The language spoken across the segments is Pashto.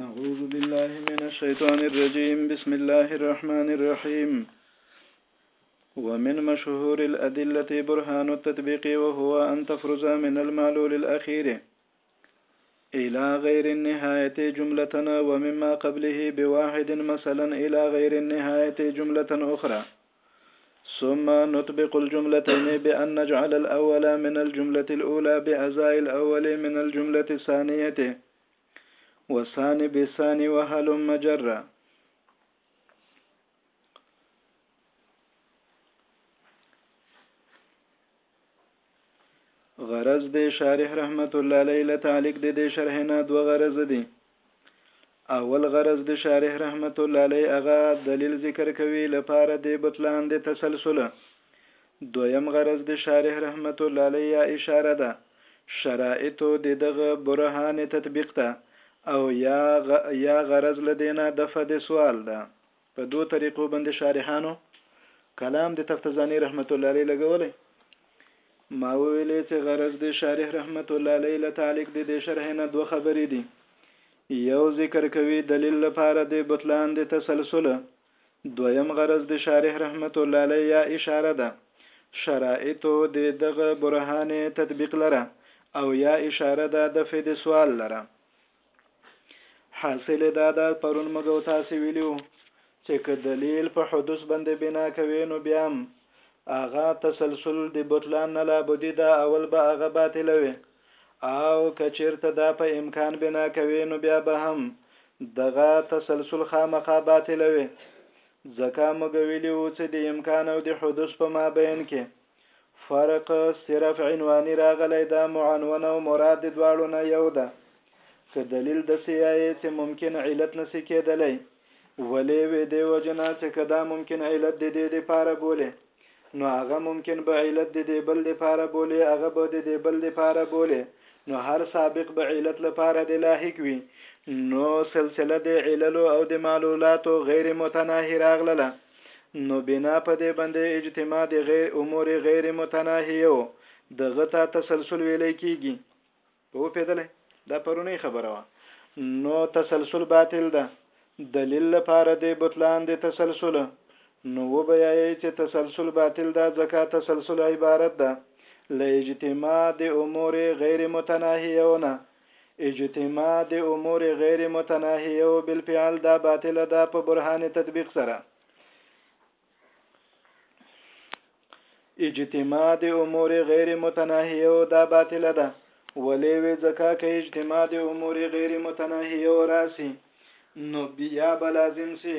أعوذ بالله من الشيطان الرجيم بسم الله الرحمن الرحيم ومن مشهور الأدلة برهان التطبيق وهو أن تفرز من المعلول الأخير إلى غير النهاية جملة ومما قبله بواحد مثلا إلى غير النهاية جملة أخرى ثم نطبق الجملتين بأن نجعل الأول من الجملة الأولى بأزاء الأول من الجملة الثانية وسان بسان وهل مجرا غرض د شارح رحمت الله علیه له تعلق د دې شرح نه دوه غرض دي اول غرض د شارح رحمت الله علیه هغه دلیل ذکر کوي لپاره د بطلان د تسلسل دویم غرض د شارح رحمت الله علیه اشاره ده شرایط د دغه برهان تطبیق ته او یا غ... یا غرض لدینا دفع د سوال ده په دوو طریقو باندې شارحانو کلام د تفتزانی رحمت الله علیه لګولې ما ویلې چې غرض د شارح رحمت الله علیه له تعلق د دې شرح نه دوه خبرې دي یو ذکر کوي دلیل لپاره د بطلان د تسلسل دویم غرض د شارح رحمت الله علیه یا اشاره ده شرایطو د دغه برهان تطبیق لره او یا اشاره ده د فد سوال لره حاصل دا ده پرون موږ او تاسو ویلو چې که دلیل په حدوث باندې بنا کوي نو بیا هم هغه تسلسل د بطلان نه لابدي دا اول به هغه باطل وي او که چیرته دا په امکان بنا کوي نو بیا به هم دغه تسلسل خامخا باطل وي ځکه موږ ویلو چې د امکان او د حدوث په مابین کې فرق صرف عنواني راغلی دا معنونه او مراد د دواړو نه یو ده که دلیل د سیایې چې ممکن علت نسی کېدلی ولې وې دې وجنا چې که دا ممکن علت د دې د پاره بولې نو هغه ممکن به علت د دې بل د پاره بولې هغه به د دې بل د پاره بولې نو هر سابق به علت لپاره د لاحق وي نو سلسله د عللو او د معلولاتو غیر متناهی راغلله نو بنا په دې باندې اجتماع د غیر امور غیر متناهیو دغه ته تسلسل ویل کیږي په پیدلې دا پرونی خبره وا نو تسلسل باطل ده دلیل لپاره د بطلان د تسلسل نو وبیایي چې تسلسل باطل ده ځکه تسلسل عبارت ده له اجتماع د امور غیر متناهیونه اجتماع د امور غیر متناهیه او بالفعل دا باطل ده په برهان تطبیق سره اجتماع د امور غیر متناهیه او دا باطل ده ولې وې ځکه کې اجتماع د امور غیر متناهیه او راسي نو بیا بلازم سي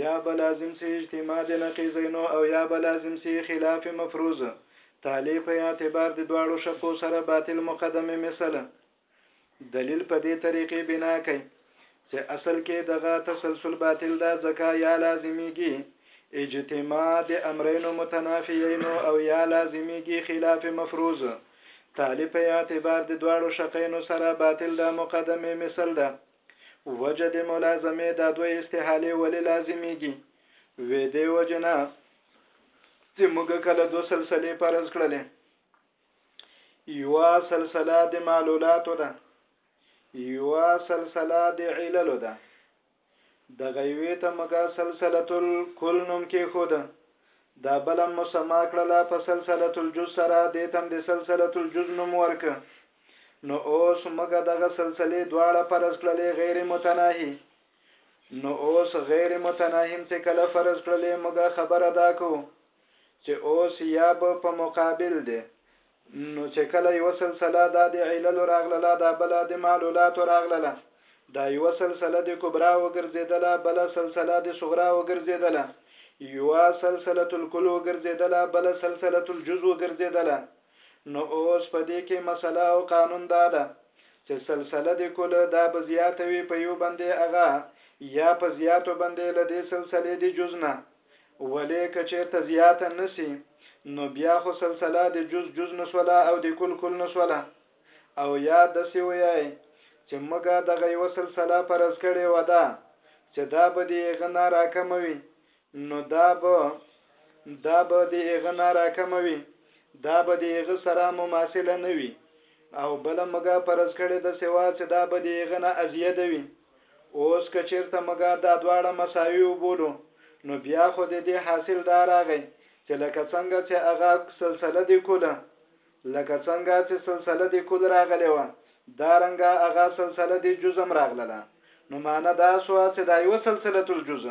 یا به لازم سی اجتماع د نقیزینو او یا به لازم سی خلاف مفروض تالی په اعتبار د دواړو شقو سره باطل مقدمه مثل دلیل په دې طریقې بنا کوي چې اصل کې دغه تسلسل باطل ده ځکه یا لازمیږي اجتماع د امرینو متنافیینو او یا لازمیږي خلاف مفروض تالی په اعتبار د دواړو شقینو سره باطل ده مقدمه مثل ده وجه د ملازمه دا دوه استحاله ولې لازمیږي وې دې وجنه چې موږ کله دوه سلسله فرض کړلې یو سلسله د معلولات ده یو سلسله د علل ده د غیوی ته موږ سلسله الکل نوم کې خو ده دا بل مسما کړله په سلسله الجز سره د تم د سلسله الجز نوم ورک نو اوس موږ دغه سلسلې دواړه فرض کړلې غیر متناهی نو اوس غیر متناهیم چې کله فرض کړلې موږ خبره دا کو چې اوس یا به په مقابل دی نو چې کله یو سلسله دا د علل راغله دا بل د معلولات راغله دا یو سلسله د کبرا وګرځیدله بل سلسله د صغرا وګرځیدله یو سلسله الکل وګرځیدله بل سلسله الجزء وګرځیدله نو اوس په دې کې مسله او قانون دا ده چې سلسله دې کله دا به زیاته وي په یو بندې هغه یا په زیاتو بندې له دې سلسلې دې جز نه ولې که چېرته زیاته نه سي نو بیا خو سلسله دې جز جز نه سوله او دې کل کل نه سوله او یا دسې ویای چې موږ دغه یوه سلسله فرض کړې وه دا چې دا به دې هغه نه راکمه وي نو دا به دا به د هغه نه راکمه وي دا به د هغه سره مماثله نه وي او بل مګه پرز کړي د سوا چې دا به د هغه نه ازیده وي اوس که چیرته مګه دا دواړه مساوي وبولو نو بیا خو د دې حاصل دا راغی چې لکه څنګه چې هغه سلسله دی کوله لکه څنګه چې سلسله دې کل راغلې وه دا رنګه هغه سلسله دې جز هم راغلله نو معنی دا سوه چې دا یوه سلسله الجز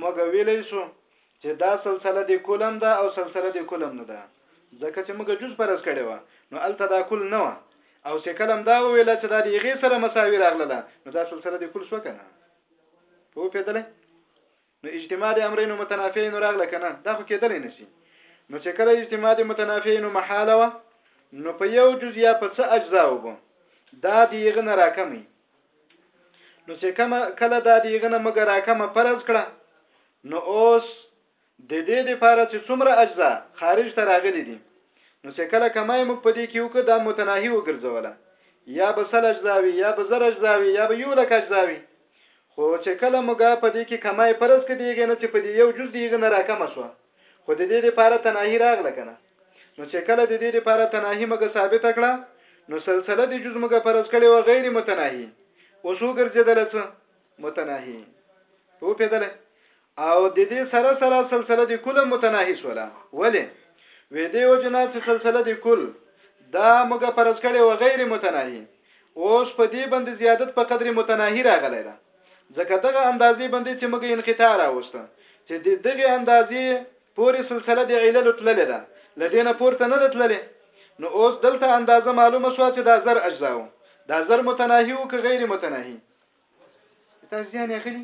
موږ ویلی سو چې دا سلسله دې کل هم ده او سلسله دې کل هم نه ده ځکه چې موږ جز پرز کړی وه نو الته دا کل نه وه او چې کلم دا ویل چې دا دیغه سره مساوي راغله نو دا سلسله د کل شو کنه په پیدلې نو اجتماع د امرینو متنافعینو راغله که نه؟ دا خو کېدلی نه شي. نو چې کله اجتماع د متنافعینو محاله وه، نو په یو جز یا په څه اجزاو به دا د یغه نه راکمی نو چې کم کله دا د یغه نه مګه راکمه فرض کړه نو اوس د دې د پاره چې څومره اجزا خارج ته راغلي دي نو چې کله کمای موږ په دې کې وکړه دا متناهي وګرځوله یا به سل اجزاوي یا به زر اجزاوي یا به یو لک اجزاوي خو چې کله موږ په دې کې کمی فرض کړ د هغې نه چې په دې یو جز د هغې نه راکمه شوه خو د دې لپاره تناهي راغله کنه نو چې کله د دې لپاره تناهي موږ ثابته کړه نو سلسله د جز موږ فرض کړي و غیر متناهي اوس وګرځیدله څه متناهي په پیدله او د دې سره سره سلسله د کل متناهي سوله ولی وې دې وجنا چې سلسله د کل دا موږ فرض کړي و غیر متناهي اوس په دې باندې زیادت په قدر متناهي راغلی ده ځکه دغه اندازې باندې چې موږ انقطاع راوسته چې د دغه اندازې پورې سلسله د علل تللې ده لدینه پورته نه ده تللې نو اوس دلته اندازه معلومه شو چې دا زر اجزاو دا زر متناهي او که غیر متناهي تازیان اخلي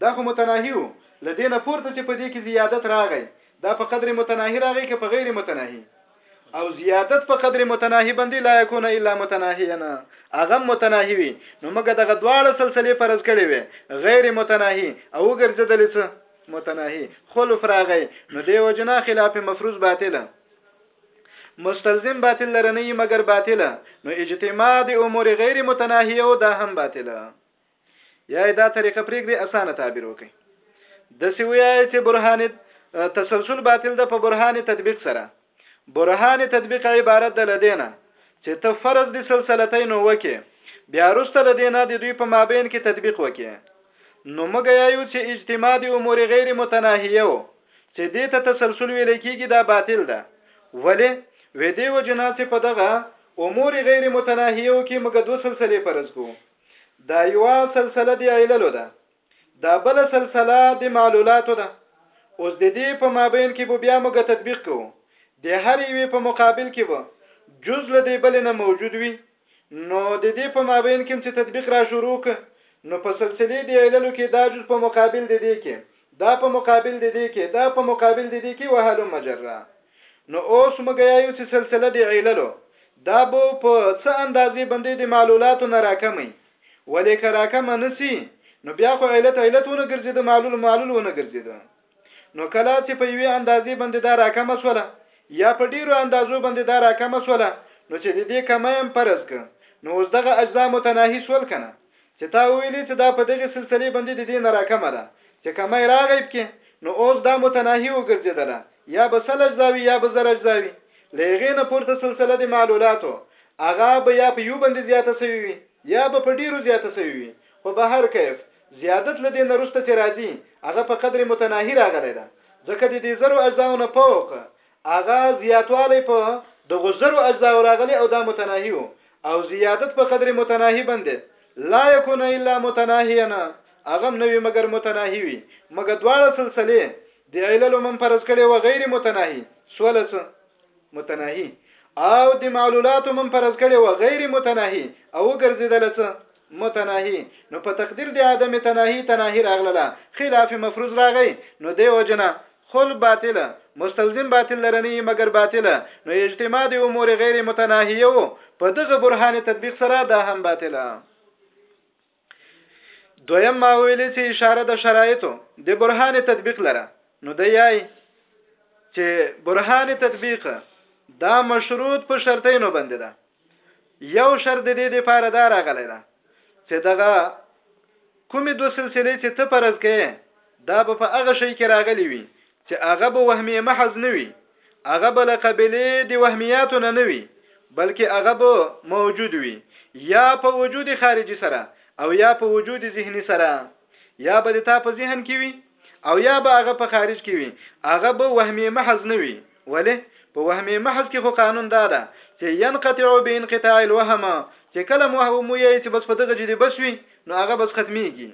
دا خو متناهي وو له دې نه پورته چې په دې کې زیادت راغی دا په قدر متناهي راغی که په غیر متناهي او زیادت په قدر متناهي باندې لا يكون الا متناهيا اغه متناهي وي نو موږ دغه دواړه سلسله فرض کړې وي غیر متناهي او ګرځیدل څه متناهي خلف راغی نو دی وجنا خلاف مفروض باطله مستلزم باطل لرنه مگر باطله نو اجتماع د امور غیر متناهیه او دا هم باطله یا دا طریقه پرېږدي اسانه تعبیر وکړي د سی ویا چې برهان تسلسل باطل ده په برهان تطبیق سره برهان تطبیق عبارت ده لدینه چې ته فرض د سلسلتین وکې بیا رسته لدینه د دوی په مابین کې تطبیق وکې نو موږ یو چې اجتماع د امور غیر متناهیه چه دې ته تسلسل ویل کیږي دا باطل ده ولې وې دې وجه نه چه په دغه امور غیر متناهیو کې موږ دوه سلسلې فرض کو دا یوه سلسله د عللو ده دا بل سلسله د معلولاتو ده اوس د دې په مابین کې به بیا موږ تطبیق کوو د هر یوې په مقابل کې به جز له دې بل نه موجود وي نو د دې په مابین کې هم چې تطبیق را شروع کړ نو په سلسلې د عللو کې دا جز په مقابل د دې کې دا په مقابل د دې کې دا په مقابل د دې کې وهلم جره نو اوس مګیا یو چې سلسله د عللو دا به په څه اندازې بندې د معلولاتو نه راکمي ولې که راکمه نسی نو بیا خو علت علت ونه ګرځي د معلول معلول ونه ګرځي نو کله چې په یوې اندازې باندې دا راکمه سوله یا په ډیرو اندازو باندې دا راکمه سوله نو چې د دې کمه هم فرض ک نو اوس دغه اجزا متناهي سول کنه چې تا ویلې چې دا په دغه سلسله باندې د دې نه راکمه ده چې کمه راغی پکې نو اوس دا متناهي وګرځیدله یا به سل اجزاوي یا به زر اجزاوي لغې نه پورته سلسله د معلولاتو هغه به یا په یو باندې زیاته سوي وي یا به په ډیرو زیاته سوي وي خو به هر کیف زيادت له دې نه وروسته چې راځي هغه په قدر متناهي راغلی ده ځکه د دې زرو اجزاو نه فوق هغه زياتوالی په دغو زرو اجزاو راغلی او دا متناهي وو او زيادت په قدر متناهي باندې لا يكون الا متناهيا هغه نه وي مګر متناهي وي مګر دواړه سلسله د علل من فرض کړي و غیر متناهي سولس متناهي او د معلولاتو من فرض کړي و غیر متناهي او ګرځیدل څه متناهي نو په تقدیر د عدم تناهي تناهي راغله خلاف مفروض راغی نو دی وجنه خل باطله مستلزم باطل لرنی مګر باطله نو اجتماع د امور غیر متناهیه وو په دغه برهان تطبیق سره دا هم باطله دویم ما ویلې چې اشاره د شرایطو د برهان تطبیق لره نو د یای چې برهان تطبیق دا مشروط په شرطینو باندې ده یو شرط د دې لپاره دا راغلی ده چې دغه کومې دوه سلسلې چې ته پرز کې دا په هغه شی کې راغلی وي چې هغه به وهمیه محض نه وي، هغه به له قبیلې د وهمیاتو نه نه وي، بلکې هغه به موجود وي، یا په وجود خارجي سره او یا په وجود ذهني سره، یا به د تا په ذهن کې وي او یا به هغه په خارج کې وي، هغه به وهمیه محض نه وي، ولې؟ په وهمیه محض کې خو قانون دا ده، چې ینقطع بانقطاع الوهم، چې کله موهمویی چې بس په دغه جدي بس وي، نو هغه بس ختمیږي.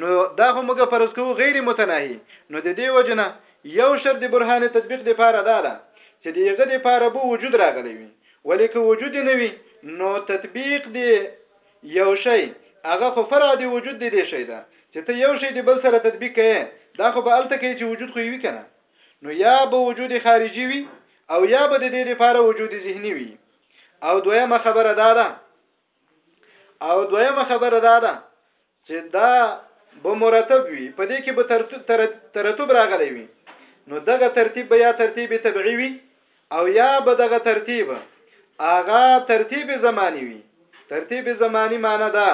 نو دا خو موږ فرض کوو غیر متناهی نو د دې وجنه یو شر د برهان تطبیق د پاره دا ده چې د یغه د پاره بو وجود راغلی وي ولې که وجود نه وي نو تطبیق دی یو شی هغه خو فرع دی وجود دی دی شی ده چې ته یو شی دی بل سره تطبیق کړي دا خو به الته کوي چې وجود خو وي کنه نو یا به وجود خارجي وي او یا به د دې لپاره وجود ذهني وي او دویمه خبره دا ده او دویمه خبره دا ده چې دا به مرتب وي په دې کې به ترتب راغلی وي نو دغه ترتیب به یا ترتیب طبيعي وي او یا به دغه ترتیب اغا ترتیب زمانی وي ترتیب زمانی معنی دا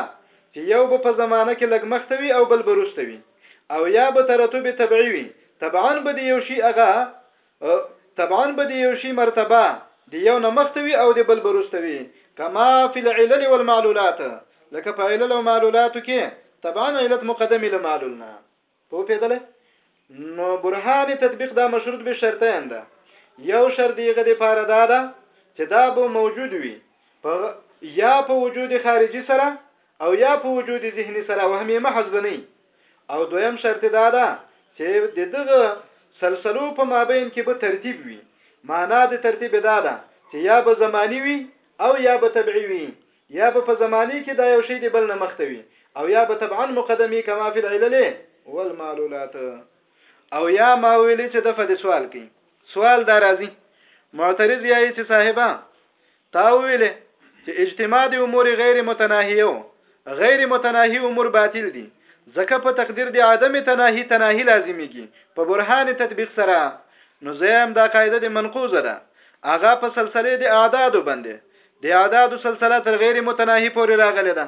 چې یو به په زمانه کې لګ مخته وي او بل برسته وي او یا به ترتب طبيعي وي طبعا به یو شی اغا او طبعاً به د یو شي مرتبه د یو نه مخته وي او د بل به روسته وي کما فی العلل والمعلولات لکه په علل او معلولاتو کې طبعاً علت مقدمي له معلول نه په پیدله نو برهان تطبیق دا مشروط به شرطین ده یو شرط دیغه د پاره دا ده چې دا به موجود وي په یا په وجود خارجي سره او یا په وجود ذهني سره وهمي محض بنئ او دویم شرط یې دا ده چې د دغه سلسلو په مابین کې به ترتیب وي معنا د ترتیب دا ده چې یا به زمانی وي او یا به تبعی وي یا به په زمانی کې دا یو شی دی بل نه مخته وي او یا به طبعا مقدمي کما فی العلل والمعلولات او یا ما ویلې چې د فد سوال کوي سوال دا راځي معترض یې چې صاحبہ تا وویل چې اجتماع د امور غیر متناهیه و غیر متناهی امور باطل دي ځکه په تقدیر د عدم تناهی تناهی لازمیږي په برهان تطبیق سره نو زیم دا قاعده د منقوزه ده هغه په سلسله د اعداد باندې د اعداد سلسله تر غیر متناهی پورې راغلې ده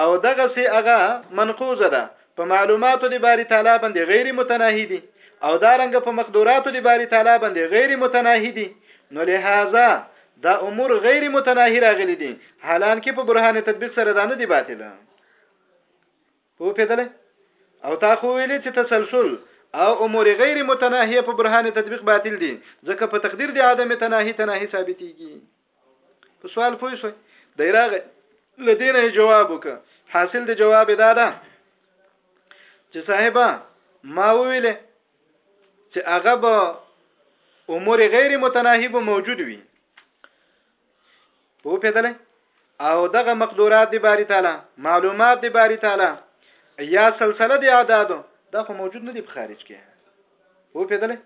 او دغه سي هغه منقوزه ده په معلوماتو د باری تعالی باندې غیر متناهی دي او دا رنګ په مقدوراتو د باری تعالی باندې غیر متناهی دي نو لهذا دا امور غیر متناهی راغلي دي حالانکه په برهان تطبیق سره دا نه دي باطله په پیدل او تا خو ویلې چې تسلسل او امور غیر متناهیه په برهان تطبیق باطل دي ځکه په تقدیر دی عدم تناهی تناهی ثابتېږي په سوال پوه شو دی راغی لدینه جواب وک حاصل د جواب دا ده چې صاحبہ ما ویل چې هغه به امور غیر متناهی به موجود وي په پیدل او دغه مقدورات دی باری تعالی معلومات دی باری تعالی یا سلسله دی اعدادو دا خو موجود نه دی په خارج کې په پیدل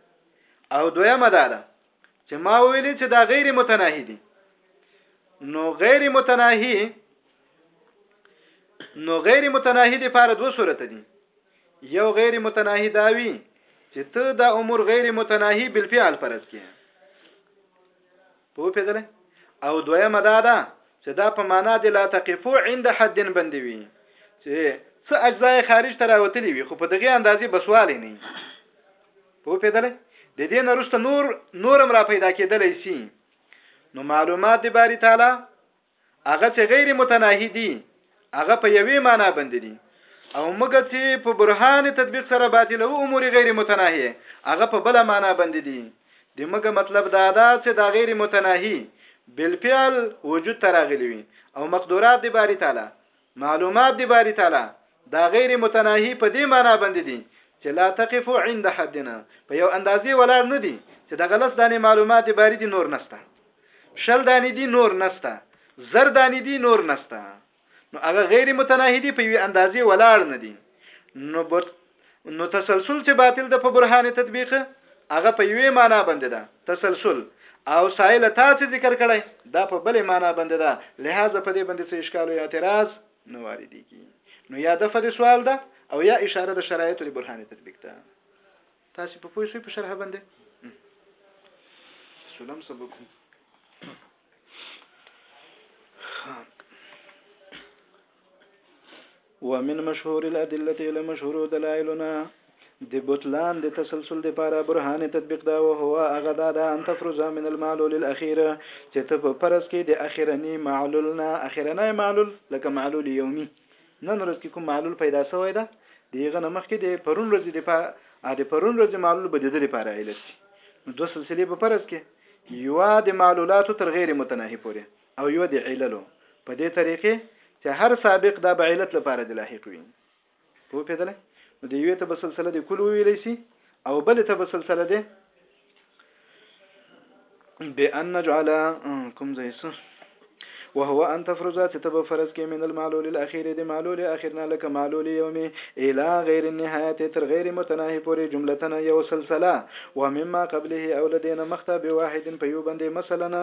او دویمه دا ده چې ما ویلي چې دا غیر متناهي دي نو غیر متناهي نو غیر متناهي د پاره دوه صورت دي یو غیر متناهي داوي چې ته دا امور غیر متناهي بل فعل پرز کې په پیدل او دویمه دا ده چې دا په معنا د لا تقفو عند حد بندي وي چې څه اجزا خارج تراوتلي وي خو په دغه اندازې بسوالي نه پوپیدلی د دې نه وروسته نور نور هم را پیدا کېدلی سي نو معلومات د باری تعالی هغه چې غیر متناهي دي هغه په یوې معنا باندې دي او موږ چې په برهان تطبیق سره باطلو امور غیر متناهي هغه په بل معنا باندې دي د موږ مطلب دا ده چې دا غیر متناهي بالفعل وجود تراغلی وي او مقدورات دی باری تعالی معلومات د باری تعالی دا غیر متناهی په دې معنا باندې دي چې لا تقف عند حدنا په یو اندازې ولاړ نه دي چې د غلس دانې معلومات د باری دي نور نسته شل دانې دي نور نسته زر دانې دي نور نسته نو هغه غیر متناهی دي په یو اندازې ولاړ نه دي نو نو تسلسل چې باطل د په برهان تطبیق هغه په یوې معنا باندې ده تسلسل او سائل تا چې ذکر کړي دا په بلې معنا باندې ده لہذا په دې باندې څه اشکال او اعتراض نه واردېږي نو یا د فد سوال ده او یا اشاره د شرایطو د برهان تطبیق ده تاسو په پوه شئ په شرح باندې سلام سبق ومن مشهور الادله له مشهور دلایلنا د بطلان د تسلسل د پاره برهان تطبیق دا او هو هغه دا ده ان تفرز من المعلول الاخير چې ته په فرض کې د اخرنی معلول نه اخرنی معلول لکه معلول یومي نن ورځ کې کوم معلول پیدا شوی ده دیغه نه مخکې د پرون ورځې د پاره د پرون ورځې معلول به د دې لپاره علت شي نو دوه سلسله په فرض کې یو د معلولات تر غیر متناهي پورې او يو د عللو په دې طريقې چې هر سابق دا به علت لپاره د لاحق وي پوه پېدلې نو د يوې ته به سلسله د کل وویلی شي او بل ته به سلسله ده بأن نجعل کوم ځای وهو ان تفرزا چې تب فرض کې من المعلول الاخير د معلول اخرنا لك معلول يومي الى غير النهايه تر غير متناهي پورې جملتنا یو سلسله ومما قبله او لدينا مخته بواحد په یو باندې مثلا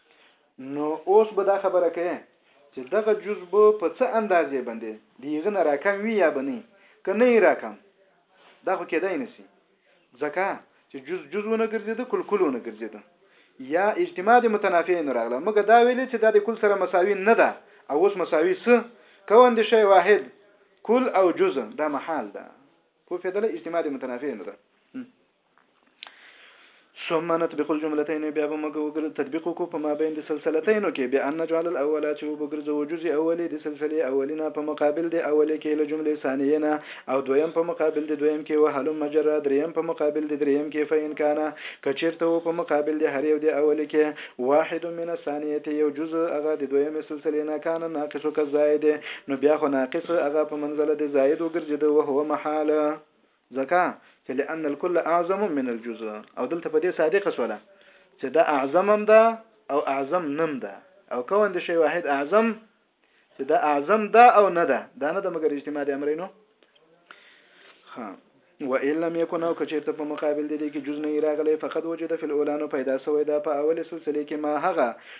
نو اوس به دا خبره کئ چې دغه جز به په څه اندازې بندې د هغه نه راکم وي یا به نه که نه یې راکم دا خو کېدای نه سي ځکه چې جز جز ونه ګرځېده کل کل ونه ګرځېده یا اجتماع د متنافع نه راغله موږ دا ویلې چې دا د کل سره مساوي نه ده او اوس مساوي سه کون د شی واحد کل او جز دا محال ده پوه فیدله اجتماع د متنافع نه ده ثم نطبق الجملتين بیا به موږ وګرځو تطبیق وکړو په مابین د سلسلتینو کې بیا ان نجعل الاول چې وګرځو جزء اولی د سلسله اولینا په مقابل د اولی کې له جملې ثانیه نه او دویم په مقابل د دویم کې وهلم مجرا دریم په مقابل د دریم کې فین کانه کچیرته و په مقابل د هر یو د اولی کې واحد من الثانیه یو جزء هغه د دویم سلسله نه کان ناقص کزاید نو بیا خو ناقص هغه په منزله د زاید وګرځیدو وهو محاله ځکه چې لأن الکل اعظم من الجزء او دلته په دې صادقه شوله چې دا اعظم هم ده او اعظم نم ده او کون د شی واحد اعظم چې دا اعظم ده او نه ده دا نه ده مګر اجتماع د امرینو ها و ان لم يكن او کچیرته په مقابل دي کې جز نه راغلی فقط وجد فی الاولانو پیدا سوی دا په اول سلسله کې ما هغه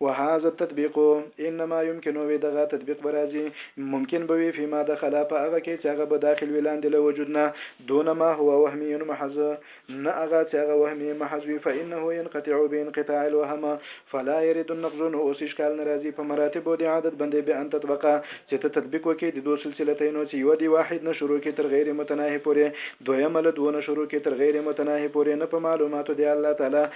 وهذا التطبیق انما يمکن وی دغه تطبیق به راځي ممکن به وي فيما دخل په هغه کې چې هغه به داخل وي لاندې له وجود نه دون ما هو وهمي محض نه هغه چې هغه وهمي محض وي فانه ينقطع بانقطاع الوهم فلا يرد النقض نو اوس اشکال نه راځي په مراتب د عادت باندې بان تطبق چې ته تطبیق وکې د دوه سلسلتینو چې یو دی واحد نه شروع کې تر غیر متناهي پورې دویمه له دوه نه شروع کې تر غیر متناهي پورې نه په معلوماتو دی الله تعالی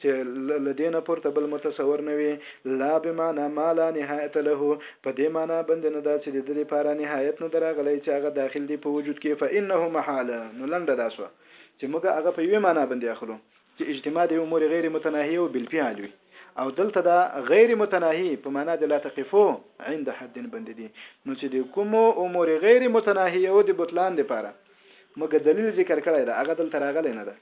چې له دې نه پورته بل متصور نه وي، لا بمعنی ما لا نهایت له، په دې معنی بندې نه ده چې د ده لپاره نهایت نه ده راغلی چې هغه داخل دي په وجود کې، فانه محال، نو لنډه دا شوه چې موږ هغه په یوې معنی بندې اخلو چې اجتماع د امور غیر متناهیه او بالفعل وي او دلته دا غیر متناهی په معنی د لا تقفو عند حد بندې دي نو چې د کومو امور غیر متناهیه او د بطلان لپاره موږ دلیل ذکر کړی دا هغه دلته راغلی نه ده